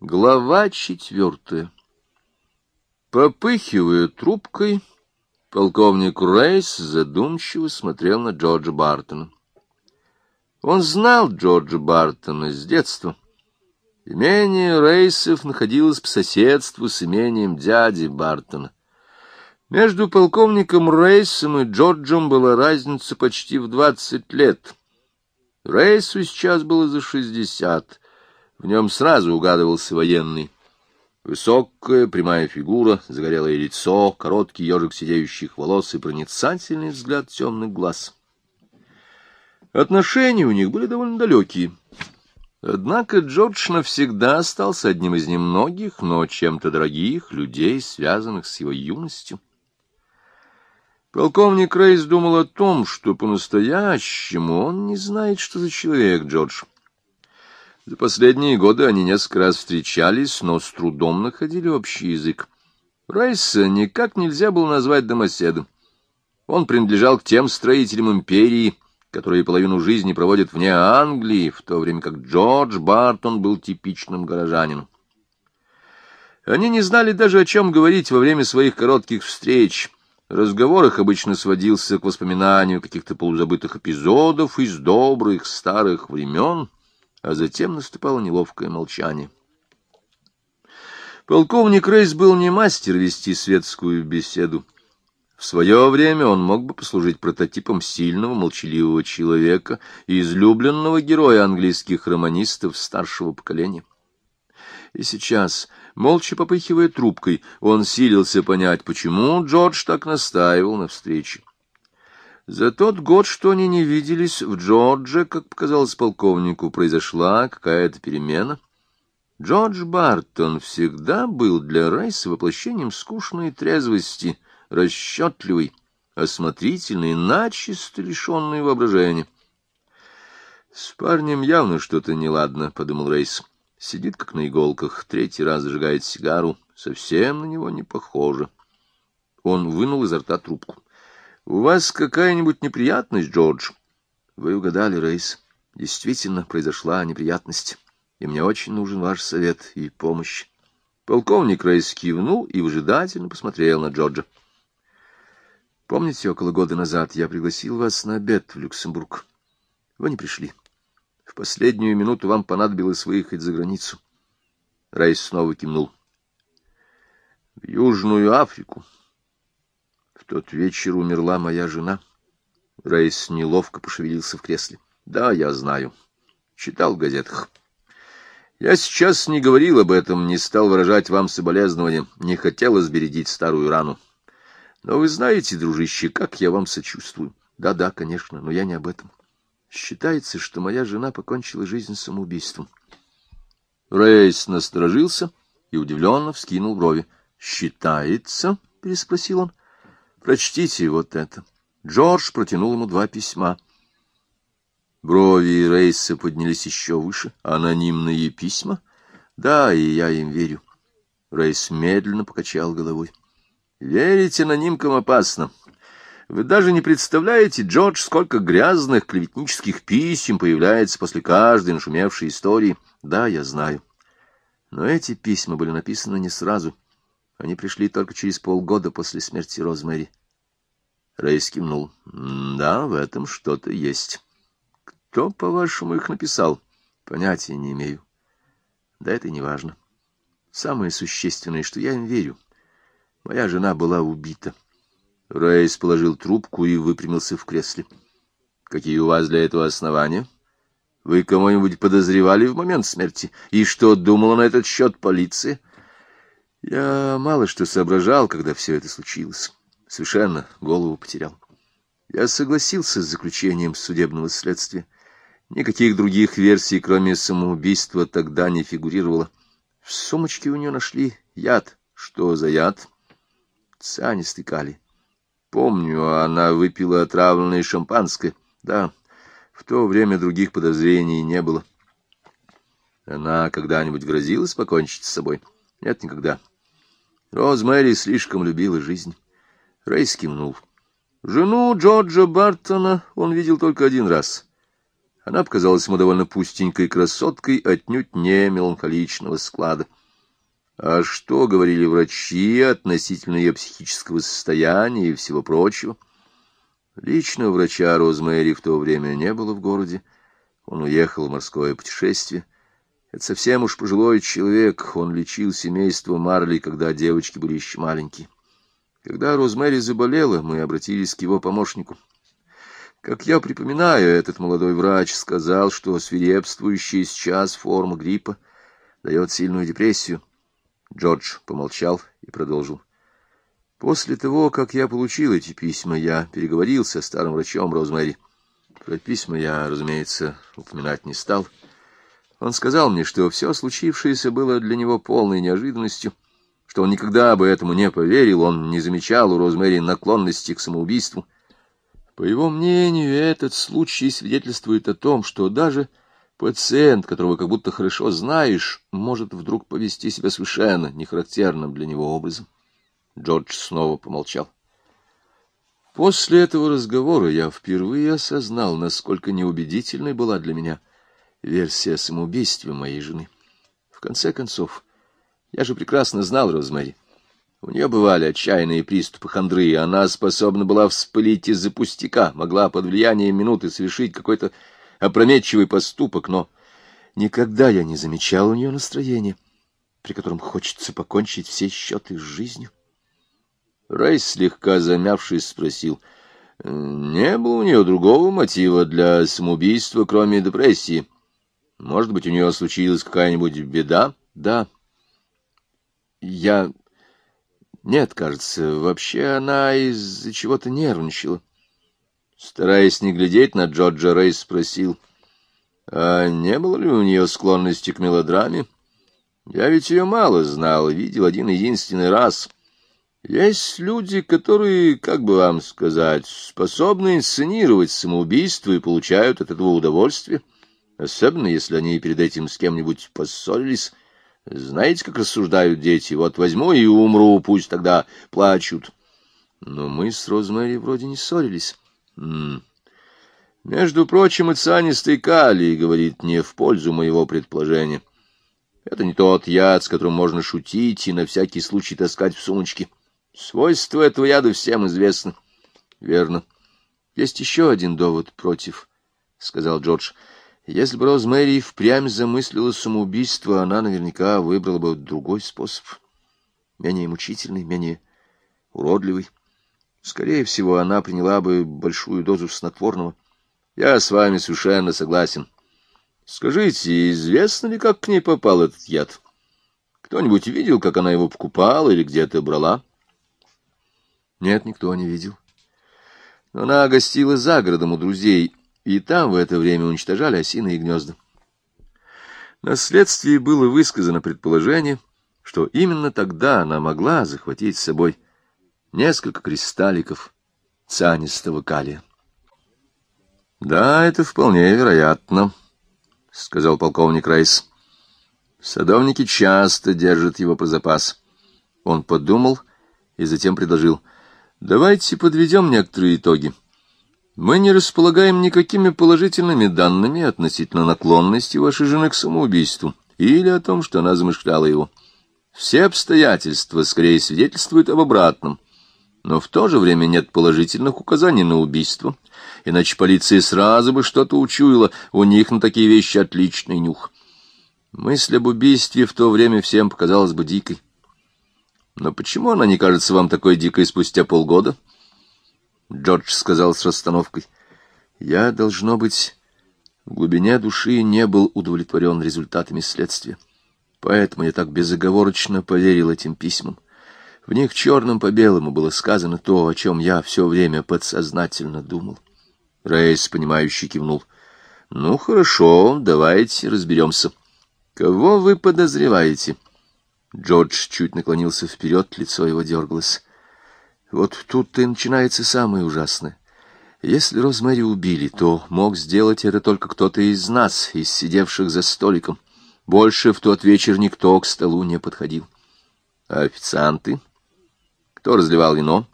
Глава четвертая. Попыхивая трубкой, полковник Рейс задумчиво смотрел на Джорджа Бартона. Он знал Джорджа Бартона с детства. Имение Рейсов находилось по соседству с имением дяди Бартона. Между полковником Рейсом и Джорджем была разница почти в двадцать лет. Рейсу сейчас было за шестьдесят — в нем сразу угадывался военный. Высокая, прямая фигура, загорелое лицо, короткий ежик сидеющих волос и проницательный взгляд темных глаз. Отношения у них были довольно далекие. Однако Джордж навсегда остался одним из немногих, но чем-то дорогих людей, связанных с его юностью. Полковник Рейс думал о том, что по-настоящему он не знает, что за человек Джордж. За последние годы они несколько раз встречались, но с трудом находили общий язык. Райса никак нельзя было назвать домоседом. Он принадлежал к тем строителям империи, которые половину жизни проводят вне Англии, в то время как Джордж Бартон был типичным горожанином. Они не знали даже, о чем говорить во время своих коротких встреч. Разговор их обычно сводился к воспоминанию каких-то полузабытых эпизодов из добрых старых времен, а затем наступало неловкое молчание. Полковник Рейс был не мастер вести светскую беседу. В свое время он мог бы послужить прототипом сильного, молчаливого человека и излюбленного героя английских романистов старшего поколения. И сейчас, молча попыхивая трубкой, он силился понять, почему Джордж так настаивал на встрече. За тот год, что они не виделись, в Джордже, как показалось полковнику, произошла какая-то перемена. Джордж Бартон всегда был для Райса воплощением скучной трезвости, расчетливый, осмотрительный, начисто лишенный воображения. «С парнем явно что-то неладно», — подумал Рейс. Сидит как на иголках, третий раз зажигает сигару, совсем на него не похоже. Он вынул изо рта трубку. У вас какая-нибудь неприятность, Джордж? Вы угадали, Рейс. Действительно, произошла неприятность, и мне очень нужен ваш совет и помощь. Полковник Рейс кивнул и выжидательно посмотрел на Джорджа. Помните, около года назад я пригласил вас на обед в Люксембург? Вы не пришли. В последнюю минуту вам понадобилось выехать за границу. Рейс снова кивнул. В Южную Африку тот вечер умерла моя жена. Рейс неловко пошевелился в кресле. Да, я знаю. Читал в газетах. Я сейчас не говорил об этом, не стал выражать вам соболезнования, не хотел избередить старую рану. Но вы знаете, дружище, как я вам сочувствую. Да-да, конечно, но я не об этом. Считается, что моя жена покончила жизнь самоубийством. Рейс насторожился и удивленно вскинул брови. «Считается?» — переспросил он. Прочтите вот это. Джордж протянул ему два письма. Брови Рейса поднялись еще выше. Анонимные письма? Да, и я им верю. Рейс медленно покачал головой. Верить анонимкам опасно. Вы даже не представляете, Джордж, сколько грязных клеветнических писем появляется после каждой нашумевшей истории. Да, я знаю. Но эти письма были написаны не сразу. Они пришли только через полгода после смерти Розмэри. Рейс кивнул. Да, в этом что-то есть. Кто, по-вашему, их написал? Понятия не имею. Да это не важно. Самое существенное, что я им верю. Моя жена была убита. Рейс положил трубку и выпрямился в кресле. Какие у вас для этого основания? Вы кого-нибудь подозревали в момент смерти? И что думала на этот счет полиция? Я мало что соображал, когда все это случилось. Совершенно голову потерял. Я согласился с заключением судебного следствия. Никаких других версий, кроме самоубийства, тогда не фигурировало. В сумочке у нее нашли яд. Что за яд? Цианистый калий. Помню, она выпила отравленное шампанское. Да, в то время других подозрений не было. Она когда-нибудь грозилась покончить с собой? Нет, никогда. Розмэри слишком любила жизнь. Рейс кивнул. Жену Джорджа Бартона он видел только один раз. Она показалась ему довольно пустенькой красоткой, отнюдь не меланхоличного склада. А что говорили врачи относительно ее психического состояния и всего прочего? Лично врача Розмэри в то время не было в городе. Он уехал в морское путешествие. Это совсем уж пожилой человек. Он лечил семейство Марли, когда девочки были еще маленькие. Когда Розмэри заболела, мы обратились к его помощнику. Как я припоминаю, этот молодой врач сказал, что свирепствующая сейчас форма гриппа дает сильную депрессию. Джордж помолчал и продолжил. После того, как я получил эти письма, я переговорил со старым врачом Розмэри. Про письма я, разумеется, упоминать не стал. Он сказал мне, что все случившееся было для него полной неожиданностью, что он никогда бы этому не поверил, он не замечал у Розмэри наклонности к самоубийству. По его мнению, этот случай свидетельствует о том, что даже пациент, которого как будто хорошо знаешь, может вдруг повести себя совершенно нехарактерным для него образом. Джордж снова помолчал. После этого разговора я впервые осознал, насколько неубедительной была для меня версия о самоубийстве моей жены. В конце концов, я же прекрасно знал Розмэри. У нее бывали отчаянные приступы хандры, и она способна была вспылить из-за пустяка, могла под влиянием минуты совершить какой-то опрометчивый поступок, но никогда я не замечал у нее настроения, при котором хочется покончить все счеты с жизнью. Рейс, слегка замявшись, спросил, не было у нее другого мотива для самоубийства, кроме депрессии? Может быть, у нее случилась какая-нибудь беда? Да. Я... Нет, кажется, вообще она из-за чего-то нервничала. Стараясь не глядеть на Джорджа, Рейс спросил, а не было ли у нее склонности к мелодраме? Я ведь ее мало знал, видел один единственный раз — есть люди, которые, как бы вам сказать, способны инсценировать самоубийство и получают от этого удовольствие, особенно если они перед этим с кем-нибудь поссорились. Знаете, как рассуждают дети? Вот возьму и умру, пусть тогда плачут. Но мы с Розмэри вроде не ссорились. Между прочим, и цианистый калий говорит не в пользу моего предположения. Это не тот яд, с которым можно шутить и на всякий случай таскать в сумочке. Свойства этого яда всем известны. — Верно. Есть еще один довод против, — сказал Джордж. Если бы Розмэри впрямь замыслила самоубийство, она наверняка выбрала бы другой способ. Менее мучительный, менее уродливый. Скорее всего, она приняла бы большую дозу снотворного. Я с вами совершенно согласен. Скажите, известно ли, как к ней попал этот яд? Кто-нибудь видел, как она его покупала или где-то брала? — нет, никто не видел. Но она гостила за городом у друзей, и там в это время уничтожали осиные гнезда. На было высказано предположение, что именно тогда она могла захватить с собой несколько кристалликов цианистого калия. — Да, это вполне вероятно, — сказал полковник Рейс. Садовники часто держат его про запас. Он подумал и затем предложил — Давайте подведем некоторые итоги. Мы не располагаем никакими положительными данными относительно наклонности вашей жены к самоубийству или о том, что она замышляла его. Все обстоятельства скорее свидетельствуют об обратном. Но в то же время нет положительных указаний на убийство, иначе полиция сразу бы что-то учуяла, у них на такие вещи отличный нюх. Мысль об убийстве в то время всем показалась бы дикой. Но почему она не кажется вам такой дикой спустя полгода? Джордж сказал с расстановкой. Я, должно быть, в глубине души не был удовлетворен результатами следствия. Поэтому я так безоговорочно поверил этим письмам. В них черным по белому было сказано то, о чем я все время подсознательно думал. Рейс, понимающий, кивнул. — Ну, хорошо, давайте разберемся. Кого вы подозреваете? — Джордж чуть наклонился вперед, лицо его дергалось. Вот тут-то и начинается самое ужасное. Если Розмэри убили, то мог сделать это только кто-то из нас, из сидевших за столиком. Больше в тот вечер никто к столу не подходил. А официанты? Кто разливал вино?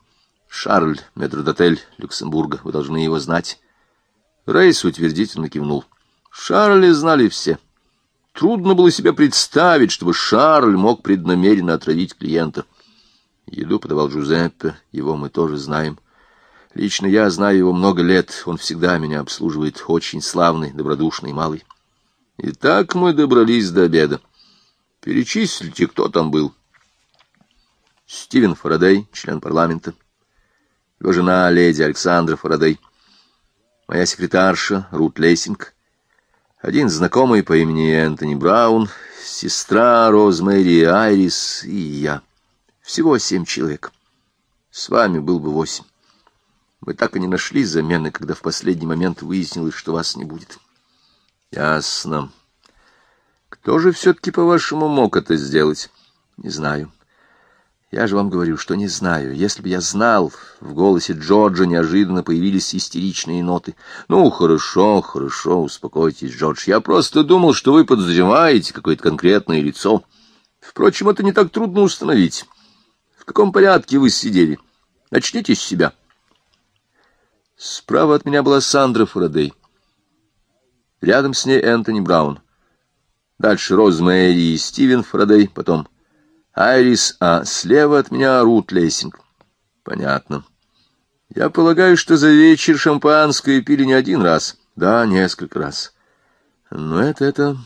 Шарль, метрдотель Люксембурга. Вы должны его знать. Рейс утвердительно кивнул. Шарля знали все. Трудно было себе представить, чтобы Шарль мог преднамеренно отравить клиента. Еду подавал Джузеппе, его мы тоже знаем. Лично я знаю его много лет, он всегда меня обслуживает, очень славный, добродушный малый. И так мы добрались до обеда. Перечислите, кто там был. Стивен Фарадей, член парламента. Его жена, леди Александра Фарадей. Моя секретарша, Рут Лейсинг. Один знакомый по имени Энтони Браун, сестра Розмэри Айрис и я. Всего семь человек. С вами был бы восемь. Мы так и не нашли замены, когда в последний момент выяснилось, что вас не будет. Ясно. Кто же все-таки, по-вашему, мог это сделать? Не знаю. Я же вам говорю, что не знаю. Если бы я знал, в голосе Джорджа неожиданно появились истеричные ноты. Ну, хорошо, хорошо, успокойтесь, Джордж. Я просто думал, что вы подозреваете какое-то конкретное лицо. Впрочем, это не так трудно установить. В каком порядке вы сидели? Начните с себя. Справа от меня была Сандра Фарадей. Рядом с ней Энтони Браун. Дальше Розмэри и Стивен Фарадей, потом Айрис, а слева от меня Рут Лейсинг. Понятно. Я полагаю, что за вечер шампанское пили не один раз. Да, несколько раз. Но это, это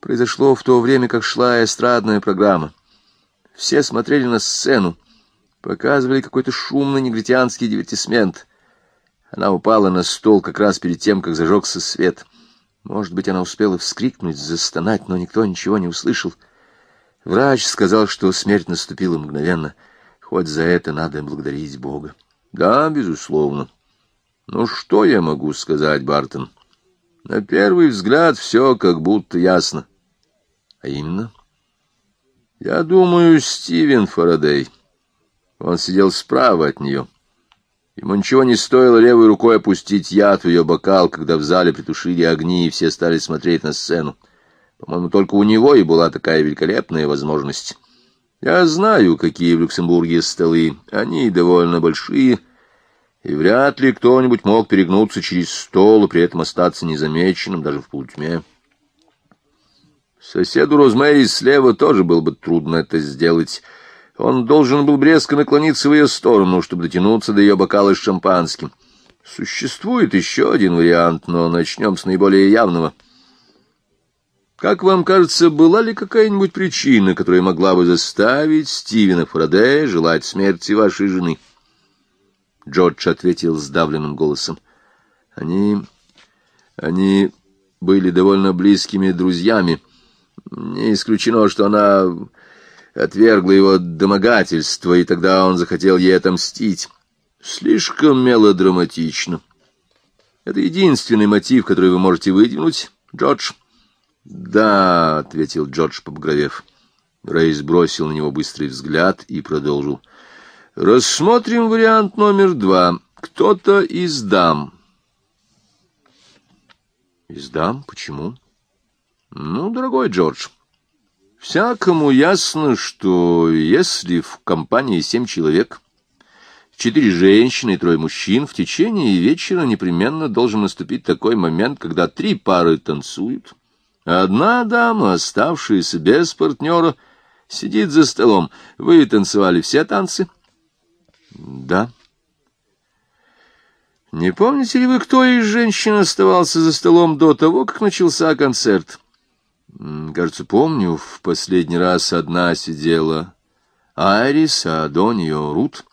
произошло в то время, как шла эстрадная программа. Все смотрели на сцену, показывали какой-то шумный негритянский дивертисмент. Она упала на стол как раз перед тем, как зажегся свет. Может быть, она успела вскрикнуть, застонать, но никто ничего не услышал. — Врач сказал, что смерть наступила мгновенно. Хоть за это надо благодарить Бога. Да, безусловно. Ну что я могу сказать, Бартон? На первый взгляд все как будто ясно. А именно? Я думаю, Стивен Фарадей. Он сидел справа от нее. Ему ничего не стоило левой рукой опустить яд в ее бокал, когда в зале притушили огни, и все стали смотреть на сцену. По-моему, только у него и была такая великолепная возможность. Я знаю, какие в Люксембурге столы. Они довольно большие, и вряд ли кто-нибудь мог перегнуться через стол и при этом остаться незамеченным даже в полутьме. Соседу Розмэри слева тоже было бы трудно это сделать. Он должен был резко наклониться в ее сторону, чтобы дотянуться до ее бокала с шампанским. Существует еще один вариант, но начнем с наиболее явного — как вам кажется, была ли какая-нибудь причина, которая могла бы заставить Стивена Фарадея желать смерти вашей жены? Джордж ответил сдавленным голосом. Они... они были довольно близкими друзьями. Не исключено, что она отвергла его домогательство, и тогда он захотел ей отомстить. Слишком мелодраматично. Это единственный мотив, который вы можете выдвинуть, Джордж. «Да», — ответил Джордж, побагровев. Рейс бросил на него быстрый взгляд и продолжил. «Рассмотрим вариант номер два. Кто-то из дам». «Из дам? Почему?» «Ну, дорогой Джордж, всякому ясно, что если в компании семь человек, четыре женщины и трое мужчин, в течение вечера непременно должен наступить такой момент, когда три пары танцуют» Одна дама, оставшаяся без партнера, сидит за столом. Вы танцевали все танцы? Да. Не помните ли вы, кто из женщин оставался за столом до того, как начался концерт? Кажется, помню, в последний раз одна сидела Айрис, а до нее Рут.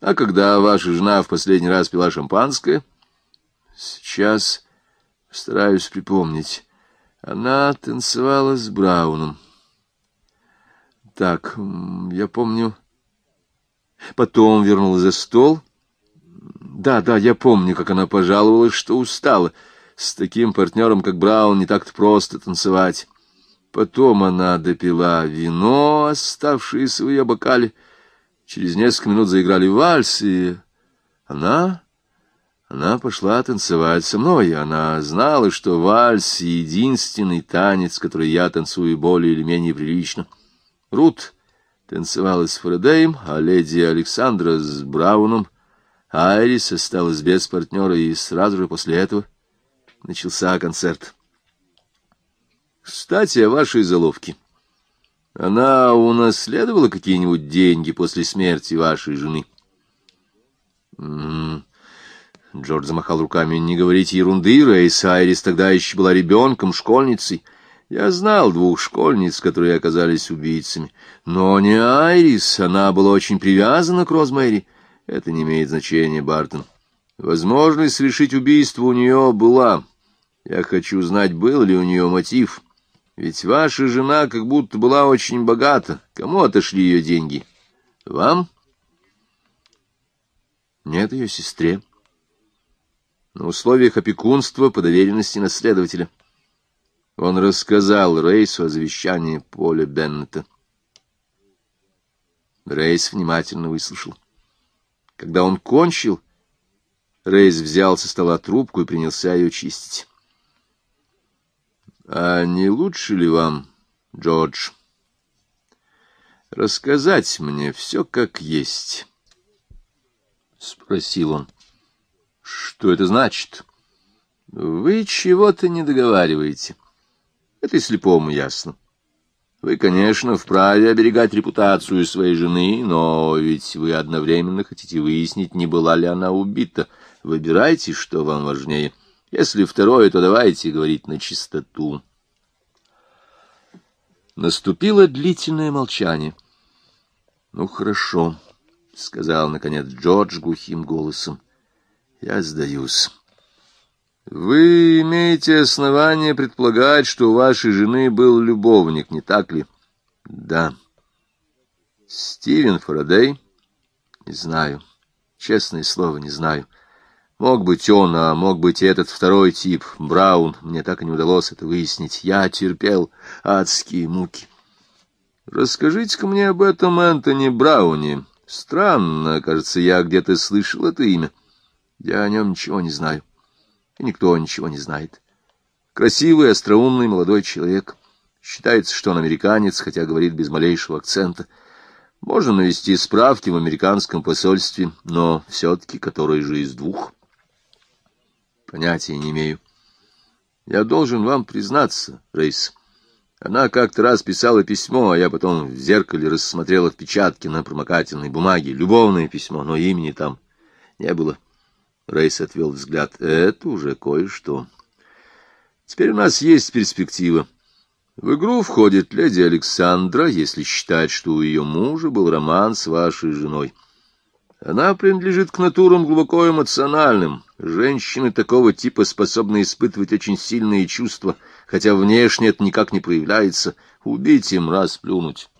А когда ваша жена в последний раз пила шампанское? Сейчас стараюсь припомнить. Она танцевала с Брауном. Так, я помню... Потом вернулась за стол. Да, да, я помню, как она пожаловалась, что устала. С таким партнером, как Браун, не так-то просто танцевать. Потом она допила вино, оставшееся в ее бокале. Через несколько минут заиграли вальс, и она она пошла танцевать со мной. Она знала, что вальс — единственный танец, который я танцую более или менее прилично. Рут танцевала с Фредеем, а леди Александра с Брауном. Айрис осталась без партнера, и сразу же после этого начался концерт. Кстати, о вашей заловке. Она унаследовала какие-нибудь деньги после смерти вашей жены? М -м Джордж замахал руками. «Не говорите ерунды, Рейс Айрис тогда еще была ребенком, школьницей. Я знал двух школьниц, которые оказались убийцами. Но не Айрис, она была очень привязана к Розмэри. Это не имеет значения, Бартон. Возможность совершить убийство у нее была. Я хочу знать, был ли у нее мотив». Ведь ваша жена как будто была очень богата. Кому отошли ее деньги? Вам? Нет, ее сестре. На условиях опекунства по доверенности наследователя. Он рассказал Рейсу о завещании Поля Беннета. Рейс внимательно выслушал. Когда он кончил, Рейс взял со стола трубку и принялся ее чистить. А не лучше ли вам, Джордж, рассказать мне все как есть? — спросил он. — Что это значит? — Вы чего-то не договариваете. Это и слепому ясно. Вы, конечно, вправе оберегать репутацию своей жены, но ведь вы одновременно хотите выяснить, не была ли она убита. Выбирайте, что вам важнее — если второе, то давайте говорить на чистоту. Наступило длительное молчание. — Ну, хорошо, — сказал, наконец, Джордж глухим голосом. — Я сдаюсь. — Вы имеете основание предполагать, что у вашей жены был любовник, не так ли? — Да. — Стивен Фарадей? — Не знаю. Честное слово, не знаю. — Мог быть он, а мог быть и этот второй тип, Браун. Мне так и не удалось это выяснить. Я терпел адские муки. Расскажите-ка мне об этом Энтони Брауне. Странно, кажется, я где-то слышал это имя. Я о нем ничего не знаю. И никто ничего не знает. Красивый, остроумный молодой человек. Считается, что он американец, хотя говорит без малейшего акцента. Можно навести справки в американском посольстве, но все-таки который же из двух. Понятия не имею. Я должен вам признаться, Рейс. Она как-то раз писала письмо, а я потом в зеркале рассмотрела отпечатки на промокательной бумаге. Любовное письмо, но имени там не было. Рейс отвел взгляд. Это уже кое-что. Теперь у нас есть перспектива. В игру входит леди Александра, если считать, что у ее мужа был роман с вашей женой. Она принадлежит к натурам глубоко эмоциональным. Женщины такого типа способны испытывать очень сильные чувства, хотя внешне это никак не проявляется. Убить им раз плюнуть.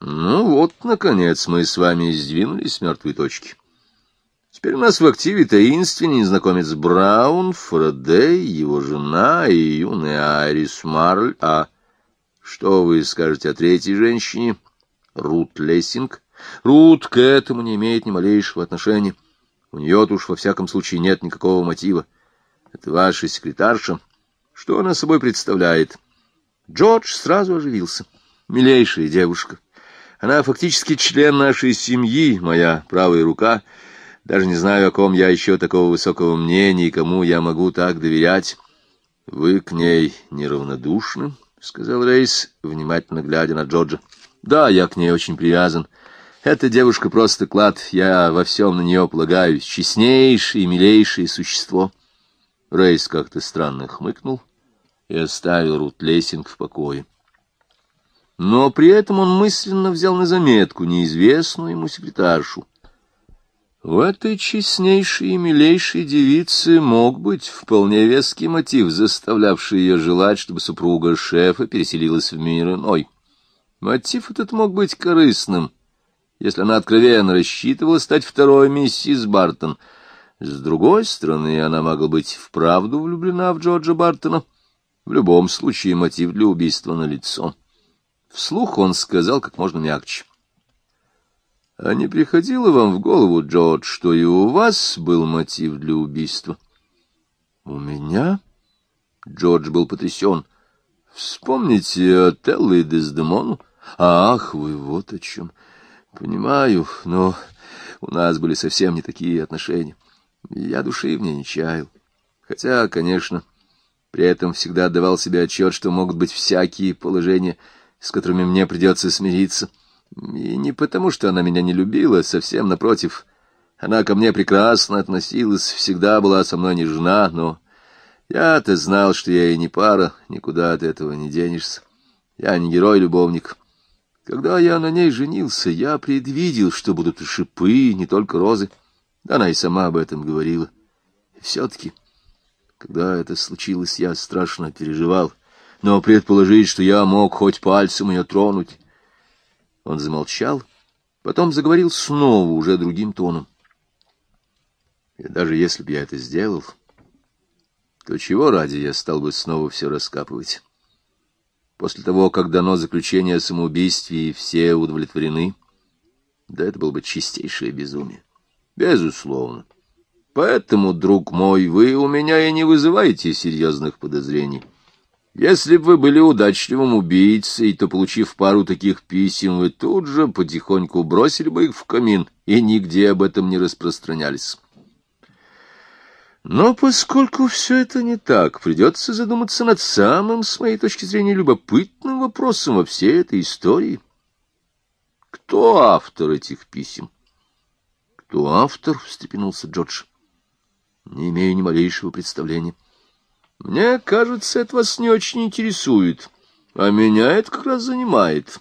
Ну вот, наконец, мы с вами сдвинулись с мертвой точки. Теперь у нас в активе таинственный незнакомец Браун, Фредей, его жена и юная Айрис Марль. А что вы скажете о третьей женщине? Рут Лессинг — Рут к этому не имеет ни малейшего отношения. У нее-то уж во всяком случае нет никакого мотива. Это ваша секретарша. Что она собой представляет? Джордж сразу оживился. Милейшая девушка. Она фактически член нашей семьи, моя правая рука. Даже не знаю, о ком я еще такого высокого мнения и кому я могу так доверять. — Вы к ней неравнодушны, — сказал Рейс, внимательно глядя на Джорджа. — Да, я к ней очень привязан. Эта девушка просто клад, я во всем на нее полагаюсь, честнейшее и милейшее существо. Рейс как-то странно хмыкнул и оставил Рут Лессинг в покое. Но при этом он мысленно взял на заметку неизвестную ему секретаршу. В этой честнейшей и милейшей девице мог быть вполне веский мотив, заставлявший ее желать, чтобы супруга шефа переселилась в мир иной. Мотив этот мог быть корыстным, если она откровенно рассчитывала стать второй миссис Бартон. С другой стороны, она могла быть вправду влюблена в Джорджа Бартона. В любом случае, мотив для убийства налицо. Вслух он сказал как можно мягче. — А не приходило вам в голову, Джордж, что и у вас был мотив для убийства? — У меня? Джордж был потрясен. — Вспомните Отелло и Дездемону. Ах, вы вот о чем. — Понимаю, но у нас были совсем не такие отношения. Я души в ней не чаял. Хотя, конечно, при этом всегда отдавал себе отчет, что могут быть всякие положения, с которыми мне придется смириться. И не потому, что она меня не любила, совсем напротив. Она ко мне прекрасно относилась, всегда была со мной нежна, но я-то знал, что я ей не пара, никуда от этого не денешься. Я не герой-любовник. Когда я на ней женился, я предвидел, что будут и шипы, не только розы. Она и сама об этом говорила. И все-таки, когда это случилось, я страшно переживал. Но предположить, что я мог хоть пальцем ее тронуть... Он замолчал, потом заговорил снова, уже другим тоном. И даже если бы я это сделал, то чего ради я стал бы снова все раскапывать? После того, как дано заключение о самоубийстве и все удовлетворены, да это было бы чистейшее безумие. Безусловно. Поэтому, друг мой, вы у меня и не вызываете серьезных подозрений. Если бы вы были удачливым убийцей, то, получив пару таких писем, вы тут же потихоньку бросили бы их в камин и нигде об этом не распространялись. Но поскольку все это не так, придется задуматься над самым, с моей точки зрения, любопытным вопросом во всей этой истории. Кто автор этих писем? Кто автор? — встрепенулся Джордж. Не имею ни малейшего представления. Мне кажется, это вас не очень интересует, а меня это как раз занимает.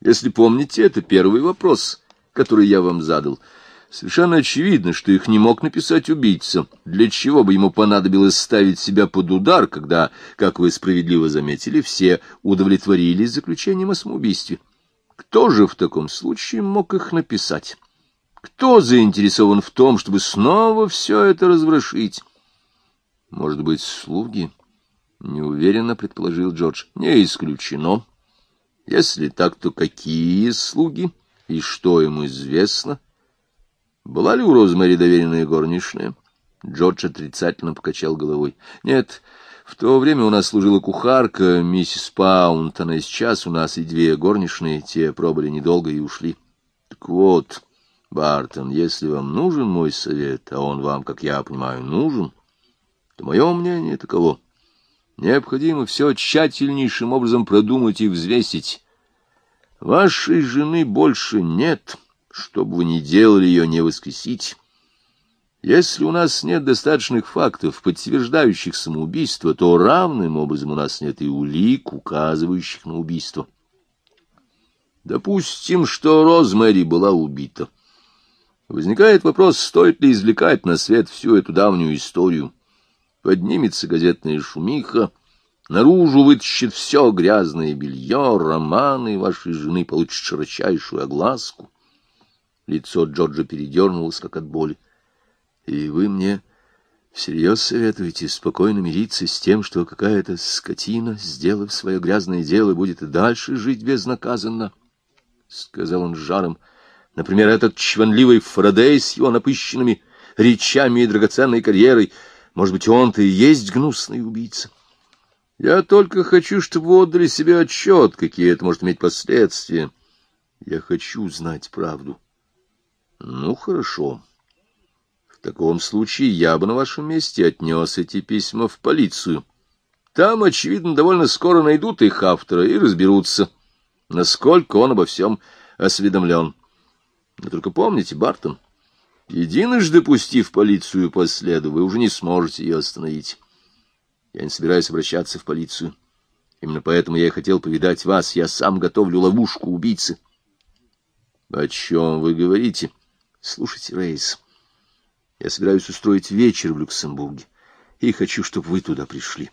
Если помните, это первый вопрос, который я вам задал — Совершенно очевидно, что их не мог написать убийца. Для чего бы ему понадобилось ставить себя под удар, когда, как вы справедливо заметили, все удовлетворились заключением о самоубийстве? Кто же в таком случае мог их написать? Кто заинтересован в том, чтобы снова все это разворошить? Может быть, слуги? Неуверенно предположил Джордж. Не исключено. Если так, то какие слуги? И что ему известно? Была ли у Розмари доверенная горничная? Джордж отрицательно покачал головой. Нет, в то время у нас служила кухарка, миссис Паунт, она сейчас у нас и две горничные, те пробыли недолго и ушли. Так вот, Бартон, если вам нужен мой совет, а он вам, как я понимаю, нужен, то мое мнение таково. Необходимо все тщательнейшим образом продумать и взвесить. Вашей жены больше нет, что бы вы ни делали, ее не воскресить. Если у нас нет достаточных фактов, подтверждающих самоубийство, то равным образом у нас нет и улик, указывающих на убийство. Допустим, что Розмэри была убита. Возникает вопрос, стоит ли извлекать на свет всю эту давнюю историю. Поднимется газетная шумиха, наружу вытащит все грязное белье, романы вашей жены получат широчайшую огласку. Лицо Джорджа передернулось, как от боли. — И вы мне всерьез советуете спокойно мириться с тем, что какая-то скотина, сделав свое грязное дело, будет и дальше жить безнаказанно? — сказал он с жаром. — Например, этот чванливый Фарадей с его напыщенными речами и драгоценной карьерой. Может быть, он-то и есть гнусный убийца? Я только хочу, чтобы вы отдали себе отчет, какие это может иметь последствия. Я хочу знать правду. Ну, хорошо. В таком случае я бы на вашем месте отнес эти письма в полицию. Там, очевидно, довольно скоро найдут их автора и разберутся, насколько он обо всем осведомлен. Но только помните, Бартон, единожды пустив полицию по следу, вы уже не сможете ее остановить. Я не собираюсь обращаться в полицию. Именно поэтому я и хотел повидать вас. Я сам готовлю ловушку убийцы. — О чем вы говорите? — Слушайте, Рейс, я собираюсь устроить вечер в Люксембурге, и хочу, чтобы вы туда пришли.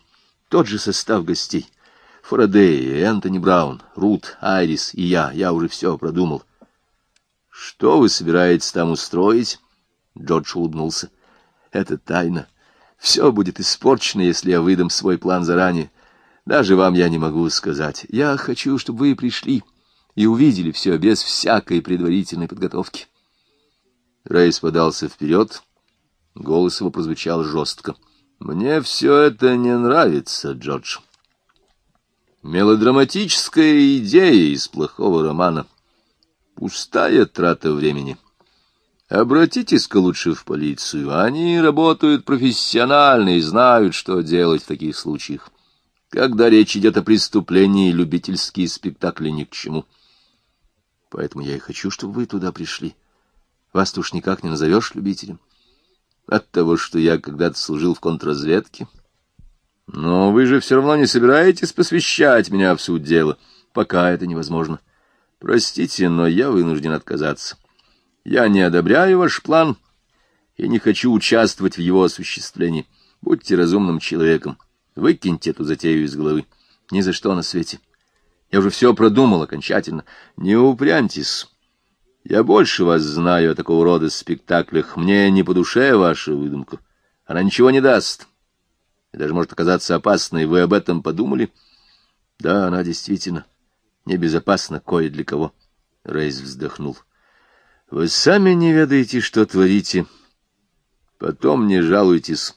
Тот же состав гостей. Фарадей, Энтони Браун, Рут, Айрис и я. Я уже все продумал. Что вы собираетесь там устроить? Джордж улыбнулся. Это тайна. Все будет испорчено, если я выдам свой план заранее. Даже вам я не могу сказать. Я хочу, чтобы вы пришли и увидели все без всякой предварительной подготовки. Рейс подался вперед. Голос его прозвучал жестко. «Мне все это не нравится, Джордж. Мелодраматическая идея из плохого романа. Пустая трата времени. Обратитесь-ка лучше в полицию. Они работают профессионально и знают, что делать в таких случаях. Когда речь идет о преступлении, любительские спектакли ни к чему. Поэтому я и хочу, чтобы вы туда пришли. Вас-то уж никак не назовешь любителем. От того, что я когда-то служил в контрразведке. Но вы же все равно не собираетесь посвящать меня в суть дела. Пока это невозможно. Простите, но я вынужден отказаться. Я не одобряю ваш план и не хочу участвовать в его осуществлении. Будьте разумным человеком. Выкиньте эту затею из головы. Ни за что на свете. Я уже все продумал окончательно. Не упрямьтесь. Я больше вас знаю о такого рода спектаклях. Мне не по душе ваша выдумка. Она ничего не даст. И даже может оказаться опасной. Вы об этом подумали? Да, она действительно небезопасна кое для кого. Рейс вздохнул. Вы сами не ведаете, что творите. Потом не жалуйтесь.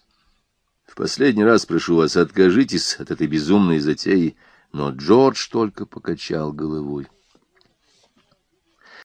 В последний раз прошу вас, откажитесь от этой безумной затеи. Но Джордж только покачал головой.